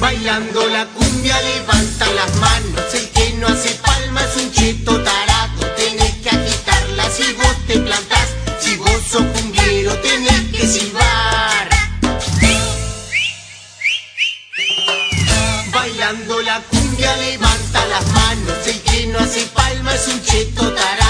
Bailando la cumbia levanta las manos Bailando la cumbia levanta las manos El que no hace palma es un cheto tarado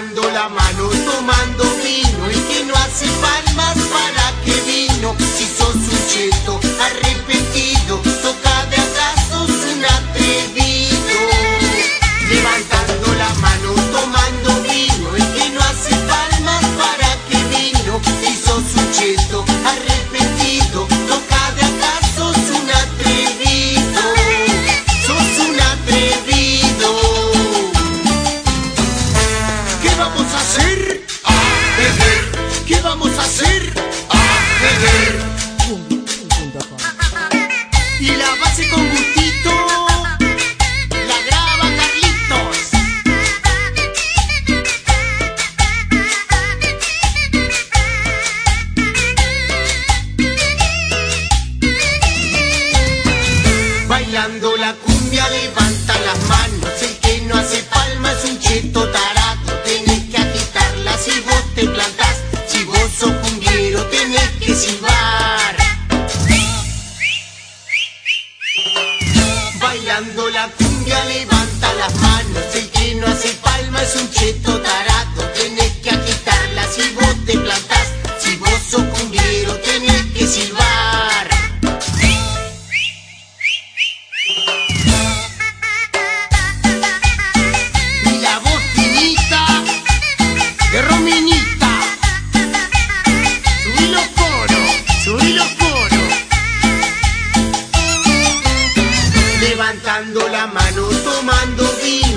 Levantando la mano, tomando vino El que no hace palmas, ¿Qué vamos a hacer? A beber. Y la base con gustito la graba Carlitos. Bailando la cumbia levanta las manos levanta las manos El que no hace palma es un cheto tarado Tenés que agitarla si vos te plantás Si vos sos cumbiero tenés que silbar Y la voz finita de Rominita. Subí los coros, subí los coros. Levantando la mano, tomando vino.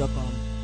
gmail.com.